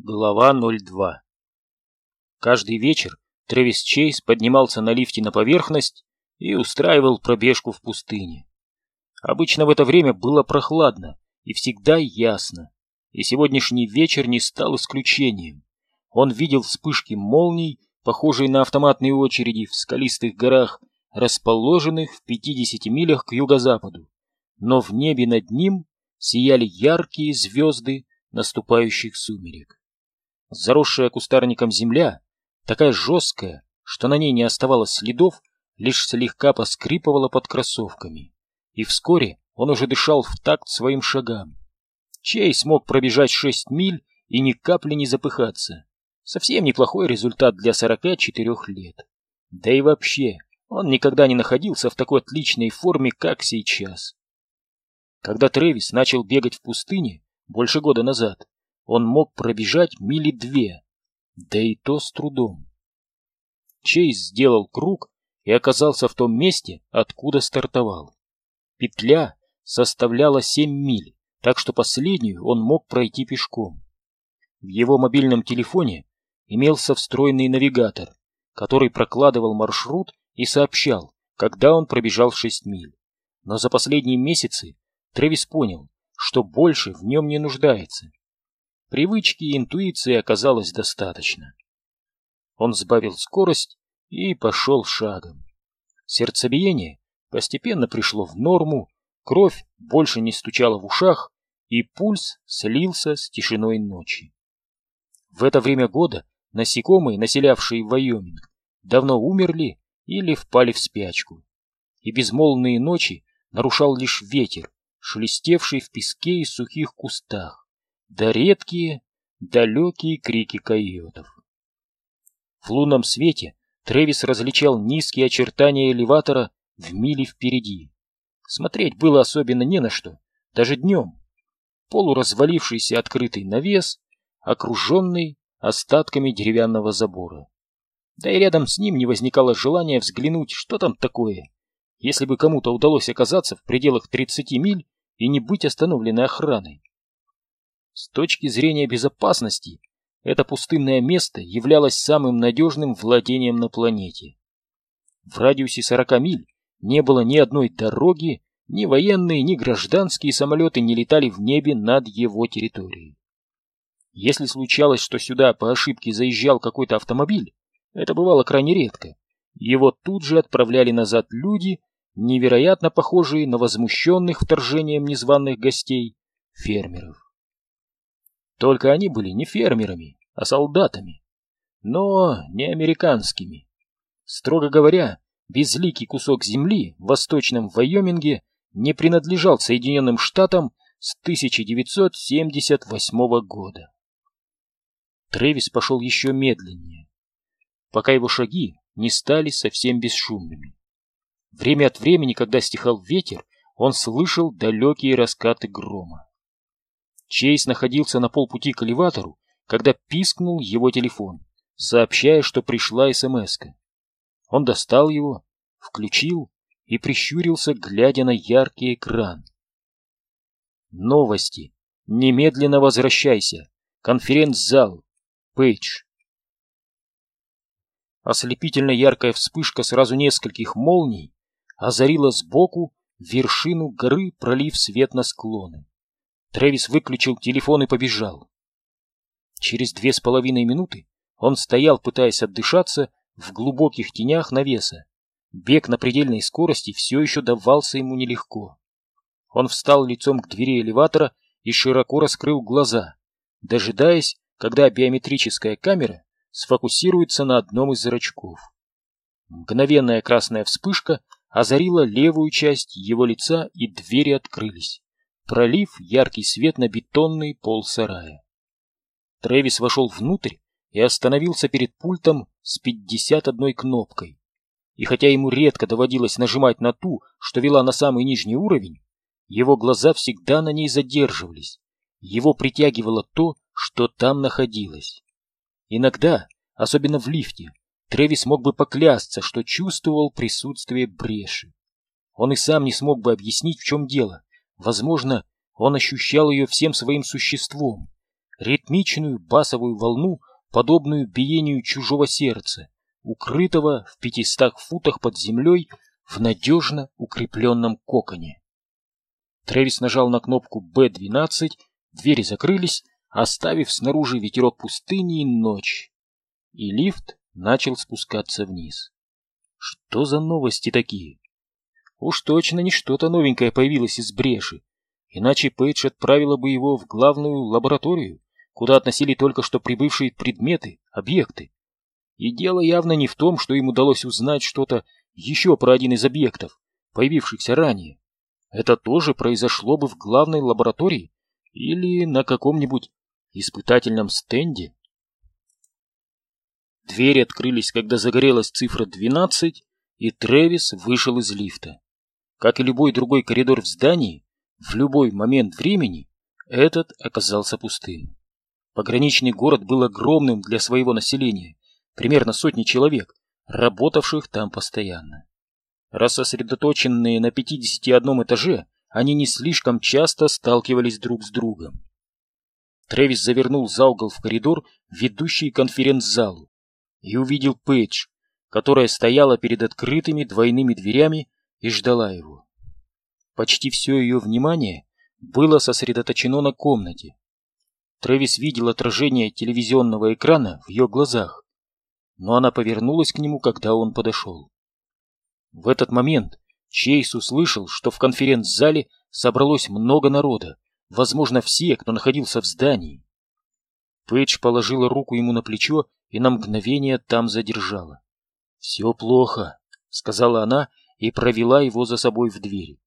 Глава 02 Каждый вечер Трэвис Чейз поднимался на лифте на поверхность и устраивал пробежку в пустыне. Обычно в это время было прохладно и всегда ясно, и сегодняшний вечер не стал исключением. Он видел вспышки молний, похожие на автоматные очереди в скалистых горах, расположенных в 50 милях к юго-западу, но в небе над ним сияли яркие звезды наступающих сумерек. Заросшая кустарником земля, такая жесткая, что на ней не оставалось следов, лишь слегка поскрипывала под кроссовками. И вскоре он уже дышал в такт своим шагам. Чей смог пробежать шесть миль и ни капли не запыхаться. Совсем неплохой результат для 44 лет. Да и вообще, он никогда не находился в такой отличной форме, как сейчас. Когда Трэвис начал бегать в пустыне больше года назад, он мог пробежать мили две, да и то с трудом. Чейз сделал круг и оказался в том месте, откуда стартовал. Петля составляла семь миль, так что последнюю он мог пройти пешком. В его мобильном телефоне имелся встроенный навигатор, который прокладывал маршрут и сообщал, когда он пробежал шесть миль. Но за последние месяцы Трэвис понял, что больше в нем не нуждается. Привычки и интуиции оказалось достаточно. Он сбавил скорость и пошел шагом. Сердцебиение постепенно пришло в норму, кровь больше не стучала в ушах, и пульс слился с тишиной ночи. В это время года насекомые, населявшие Вайоминг, давно умерли или впали в спячку, и безмолвные ночи нарушал лишь ветер, шелестевший в песке и сухих кустах да редкие, далекие крики койотов. В лунном свете Трэвис различал низкие очертания элеватора в миле впереди. Смотреть было особенно не на что, даже днем. Полуразвалившийся открытый навес, окруженный остатками деревянного забора. Да и рядом с ним не возникало желания взглянуть, что там такое, если бы кому-то удалось оказаться в пределах 30 миль и не быть остановленной охраной. С точки зрения безопасности, это пустынное место являлось самым надежным владением на планете. В радиусе 40 миль не было ни одной дороги, ни военные, ни гражданские самолеты не летали в небе над его территорией. Если случалось, что сюда по ошибке заезжал какой-то автомобиль, это бывало крайне редко, его тут же отправляли назад люди, невероятно похожие на возмущенных вторжением незваных гостей фермеров. Только они были не фермерами, а солдатами. Но не американскими. Строго говоря, безликий кусок земли в восточном Вайоминге не принадлежал Соединенным Штатам с 1978 года. Трэвис пошел еще медленнее, пока его шаги не стали совсем бесшумными. Время от времени, когда стихал ветер, он слышал далекие раскаты грома. Чейз находился на полпути к элеватору, когда пискнул его телефон, сообщая, что пришла смс -ка. Он достал его, включил и прищурился, глядя на яркий экран. Новости. Немедленно возвращайся. Конференц-зал. Пейдж. Ослепительно яркая вспышка сразу нескольких молний озарила сбоку вершину горы, пролив свет на склоны. Трэвис выключил телефон и побежал. Через две с половиной минуты он стоял, пытаясь отдышаться, в глубоких тенях навеса. Бег на предельной скорости все еще давался ему нелегко. Он встал лицом к двери элеватора и широко раскрыл глаза, дожидаясь, когда биометрическая камера сфокусируется на одном из зрачков. Мгновенная красная вспышка озарила левую часть его лица, и двери открылись пролив яркий свет на бетонный пол сарая. Трэвис вошел внутрь и остановился перед пультом с 51 кнопкой. И хотя ему редко доводилось нажимать на ту, что вела на самый нижний уровень, его глаза всегда на ней задерживались. Его притягивало то, что там находилось. Иногда, особенно в лифте, Трэвис мог бы поклясться, что чувствовал присутствие бреши. Он и сам не смог бы объяснить, в чем дело, Возможно, он ощущал ее всем своим существом. ритмичную басовую волну, подобную биению чужого сердца, укрытого в пятистах футах под землей в надежно укрепленном коконе. Трэвис нажал на кнопку Б-12, двери закрылись, оставив снаружи ветерок пустыни и ночь. И лифт начал спускаться вниз. Что за новости такие? Уж точно не что-то новенькое появилось из бреши, иначе Пейдж отправила бы его в главную лабораторию, куда относили только что прибывшие предметы, объекты. И дело явно не в том, что им удалось узнать что-то еще про один из объектов, появившихся ранее. Это тоже произошло бы в главной лаборатории или на каком-нибудь испытательном стенде. Двери открылись, когда загорелась цифра 12, и Трэвис вышел из лифта. Как и любой другой коридор в здании, в любой момент времени этот оказался пустым. Пограничный город был огромным для своего населения, примерно сотни человек, работавших там постоянно. Рассосредоточенные на 51 этаже, они не слишком часто сталкивались друг с другом. Трэвис завернул за угол в коридор, ведущий конференц-залу, и увидел Пейдж, которая стояла перед открытыми двойными дверями и ждала его. Почти все ее внимание было сосредоточено на комнате. Трэвис видел отражение телевизионного экрана в ее глазах, но она повернулась к нему, когда он подошел. В этот момент Чейз услышал, что в конференц-зале собралось много народа, возможно, все, кто находился в здании. Пэтч положила руку ему на плечо и на мгновение там задержала. «Все плохо», — сказала она и провела его за собой в дверь.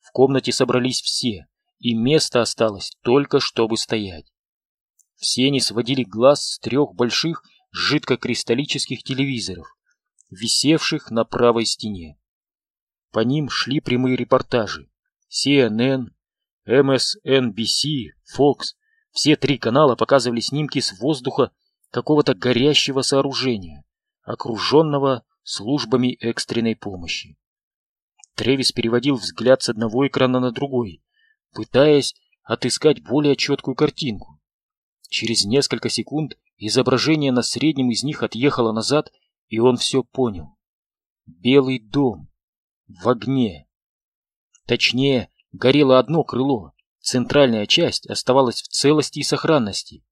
В комнате собрались все, и место осталось только, чтобы стоять. Все они сводили глаз с трех больших жидкокристаллических телевизоров, висевших на правой стене. По ним шли прямые репортажи. CNN, MSNBC, Fox. Все три канала показывали снимки с воздуха какого-то горящего сооружения, окруженного службами экстренной помощи. Тревис переводил взгляд с одного экрана на другой, пытаясь отыскать более четкую картинку. Через несколько секунд изображение на среднем из них отъехало назад, и он все понял. Белый дом в огне. Точнее, горело одно крыло, центральная часть оставалась в целости и сохранности.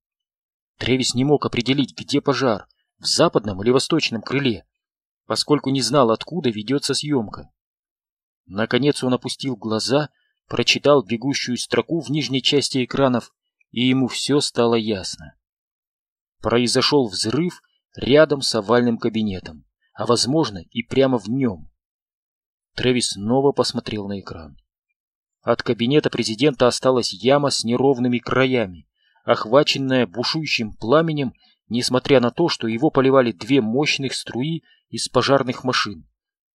Тревис не мог определить, где пожар, в западном или восточном крыле, поскольку не знал, откуда ведется съемка. Наконец он опустил глаза, прочитал бегущую строку в нижней части экранов, и ему все стало ясно. Произошел взрыв рядом с овальным кабинетом, а возможно и прямо в нем. Трэвис снова посмотрел на экран. От кабинета президента осталась яма с неровными краями, охваченная бушующим пламенем, несмотря на то, что его поливали две мощных струи из пожарных машин,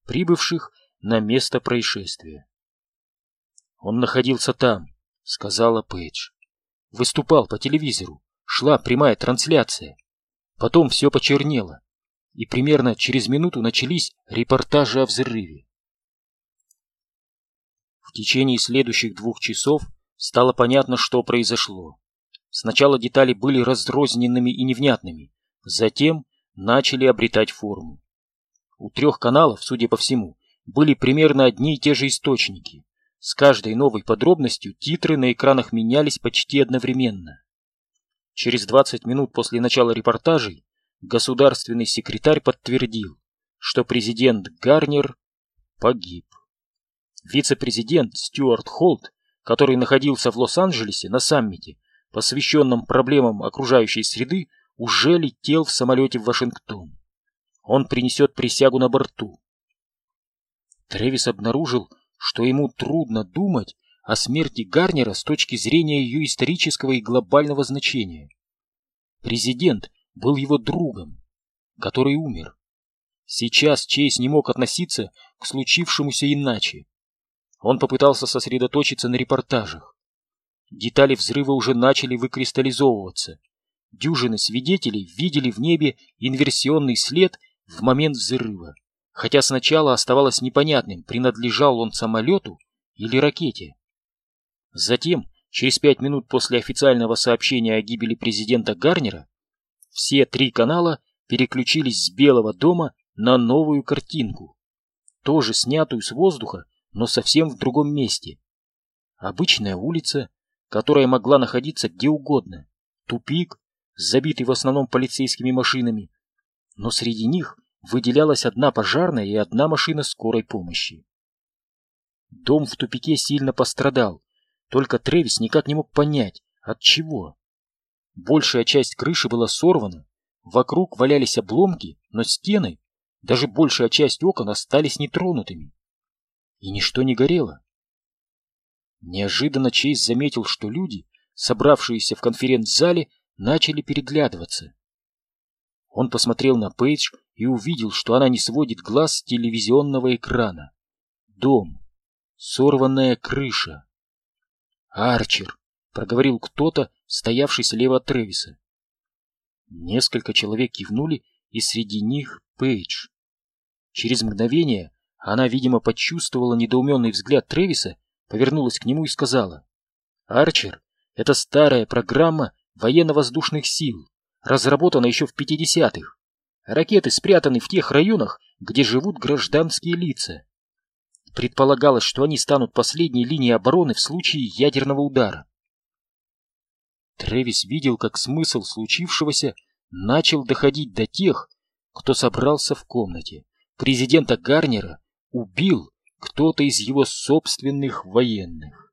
прибывших на место происшествия. «Он находился там», — сказала Пейдж. «Выступал по телевизору, шла прямая трансляция. Потом все почернело, и примерно через минуту начались репортажи о взрыве. В течение следующих двух часов стало понятно, что произошло. Сначала детали были разрозненными и невнятными, затем начали обретать форму. У трех каналов, судя по всему, были примерно одни и те же источники. С каждой новой подробностью титры на экранах менялись почти одновременно. Через 20 минут после начала репортажей государственный секретарь подтвердил, что президент Гарнер погиб. Вице-президент Стюарт Холт, который находился в Лос-Анджелесе на саммите, посвященном проблемам окружающей среды, уже летел в самолете в Вашингтон. Он принесет присягу на борту. Тревис обнаружил, что ему трудно думать о смерти Гарнера с точки зрения ее исторического и глобального значения. Президент был его другом, который умер. Сейчас Чейз не мог относиться к случившемуся иначе. Он попытался сосредоточиться на репортажах. Детали взрыва уже начали выкристаллизовываться. Дюжины свидетелей видели в небе инверсионный след в момент взрыва, хотя сначала оставалось непонятным, принадлежал он самолету или ракете. Затем через пять минут после официального сообщения о гибели президента Гарнера, все три канала переключились с Белого дома на новую картинку, тоже снятую с воздуха, но совсем в другом месте. Обычная улица, которая могла находиться где угодно, тупик, забитый в основном полицейскими машинами, но среди них выделялась одна пожарная и одна машина скорой помощи. Дом в тупике сильно пострадал, только Тревис никак не мог понять, от чего. Большая часть крыши была сорвана, вокруг валялись обломки, но стены, даже большая часть окон остались нетронутыми. И ничто не горело. Неожиданно Чейз заметил, что люди, собравшиеся в конференц-зале, начали переглядываться. Он посмотрел на Пейдж и увидел, что она не сводит глаз с телевизионного экрана. Дом. Сорванная крыша. «Арчер!» — проговорил кто-то, стоявший слева от Тревиса. Несколько человек кивнули, и среди них Пейдж. Через мгновение она, видимо, почувствовала недоуменный взгляд Тревиса, повернулась к нему и сказала. «Арчер — это старая программа военно-воздушных сил, разработана еще в 50-х. Ракеты спрятаны в тех районах, где живут гражданские лица. Предполагалось, что они станут последней линией обороны в случае ядерного удара. Трэвис видел, как смысл случившегося начал доходить до тех, кто собрался в комнате. Президента Гарнера убил кто-то из его собственных военных.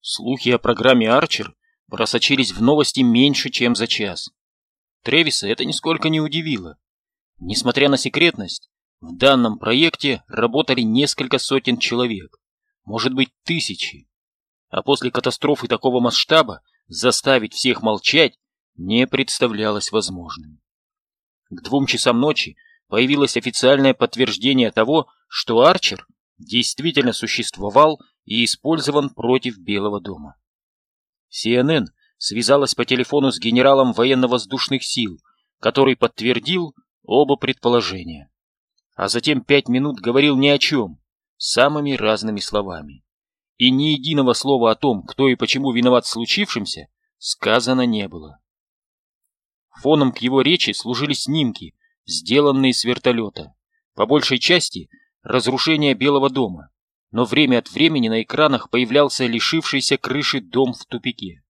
Слухи о программе «Арчер» просочились в новости меньше, чем за час. Тревиса это нисколько не удивило. Несмотря на секретность, в данном проекте работали несколько сотен человек, может быть тысячи. А после катастрофы такого масштаба заставить всех молчать не представлялось возможным. К двум часам ночи появилось официальное подтверждение того, что Арчер действительно существовал и использован против Белого дома. CNN связалась по телефону с генералом военно-воздушных сил, который подтвердил оба предположения а затем пять минут говорил ни о чем, самыми разными словами. И ни единого слова о том, кто и почему виноват в случившемся, сказано не было. Фоном к его речи служили снимки, сделанные с вертолета, по большей части разрушение Белого дома, но время от времени на экранах появлялся лишившийся крыши дом в тупике.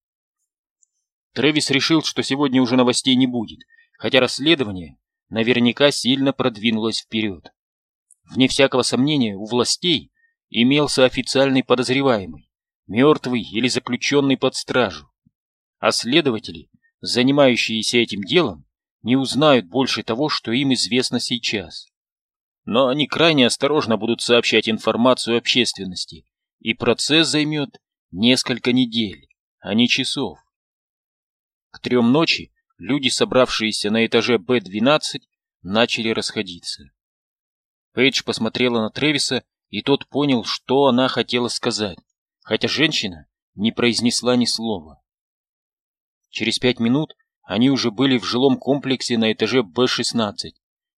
Трэвис решил, что сегодня уже новостей не будет, хотя расследование наверняка сильно продвинулась вперед. Вне всякого сомнения, у властей имелся официальный подозреваемый, мертвый или заключенный под стражу. А следователи, занимающиеся этим делом, не узнают больше того, что им известно сейчас. Но они крайне осторожно будут сообщать информацию общественности, и процесс займет несколько недель, а не часов. К трем ночи люди, собравшиеся на этаже Б-12, начали расходиться. Пейдж посмотрела на Тревиса, и тот понял, что она хотела сказать, хотя женщина не произнесла ни слова. Через пять минут они уже были в жилом комплексе на этаже Б-16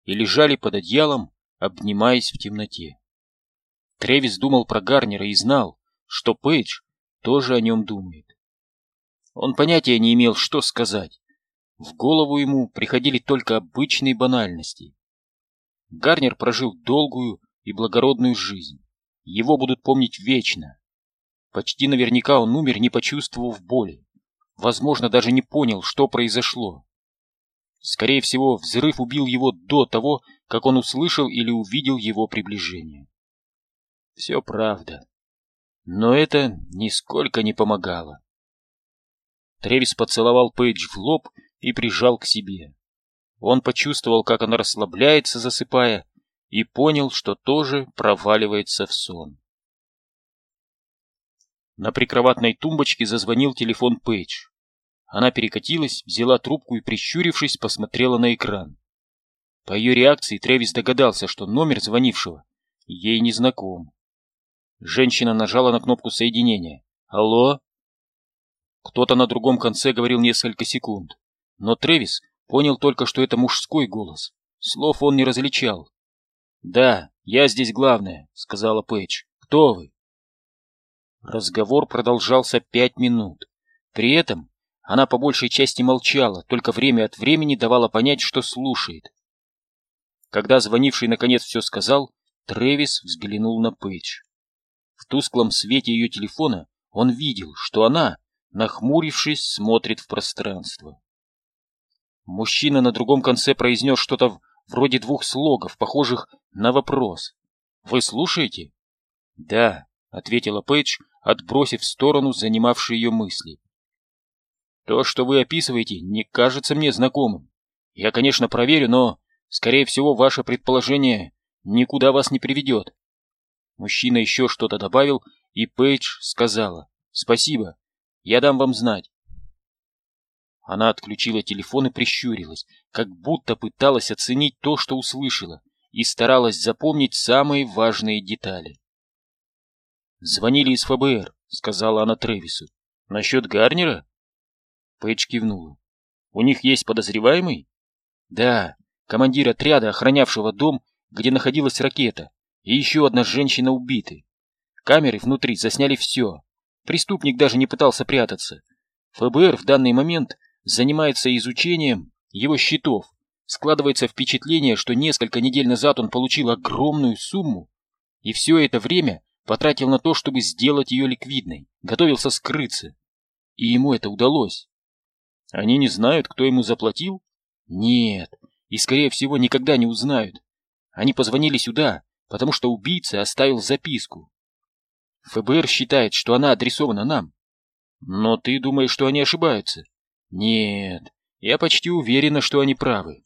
и лежали под одеялом, обнимаясь в темноте. Тревис думал про Гарнера и знал, что Пейдж тоже о нем думает. Он понятия не имел, что сказать, в голову ему приходили только обычные банальности. Гарнер прожил долгую и благородную жизнь. Его будут помнить вечно. Почти наверняка он умер, не почувствовав боли. Возможно, даже не понял, что произошло. Скорее всего, взрыв убил его до того, как он услышал или увидел его приближение. Все правда. Но это нисколько не помогало. Тревис поцеловал Пейдж в лоб и прижал к себе. Он почувствовал, как она расслабляется, засыпая, и понял, что тоже проваливается в сон. На прикроватной тумбочке зазвонил телефон Пейдж. Она перекатилась, взяла трубку и, прищурившись, посмотрела на экран. По ее реакции Трэвис догадался, что номер звонившего ей не знаком. Женщина нажала на кнопку соединения. «Алло?» Кто-то на другом конце говорил несколько секунд. Но Трэвис понял только, что это мужской голос. Слов он не различал. «Да, я здесь главная», — сказала Пейдж. «Кто вы?» Разговор продолжался пять минут. При этом она по большей части молчала, только время от времени давала понять, что слушает. Когда звонивший наконец все сказал, Трэвис взглянул на Пейдж. В тусклом свете ее телефона он видел, что она, нахмурившись, смотрит в пространство. Мужчина на другом конце произнес что-то вроде двух слогов, похожих на вопрос. «Вы слушаете?» «Да», — ответила Пейдж, отбросив в сторону занимавшие ее мысли. «То, что вы описываете, не кажется мне знакомым. Я, конечно, проверю, но, скорее всего, ваше предположение никуда вас не приведет». Мужчина еще что-то добавил, и Пейдж сказала «Спасибо, я дам вам знать». Она отключила телефон и прищурилась, как будто пыталась оценить то, что услышала, и старалась запомнить самые важные детали. «Звонили из ФБР», — сказала она Трэвису. «Насчет Гарнера?» Пейдж кивнула. «У них есть подозреваемый?» «Да, командир отряда, охранявшего дом, где находилась ракета, и еще одна женщина убиты. Камеры внутри засняли все. Преступник даже не пытался прятаться. ФБР в данный момент занимается изучением его счетов. Складывается впечатление, что несколько недель назад он получил огромную сумму, и все это время потратил на то, чтобы сделать ее ликвидной, готовился скрыться. И ему это удалось. Они не знают, кто ему заплатил? Нет, и, скорее всего, никогда не узнают. Они позвонили сюда, потому что убийца оставил записку. ФБР считает, что она адресована нам. Но ты думаешь, что они ошибаются? Нет, я почти уверена, что они правы.